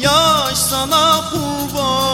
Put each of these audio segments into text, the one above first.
Yaş sana kurban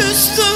Küste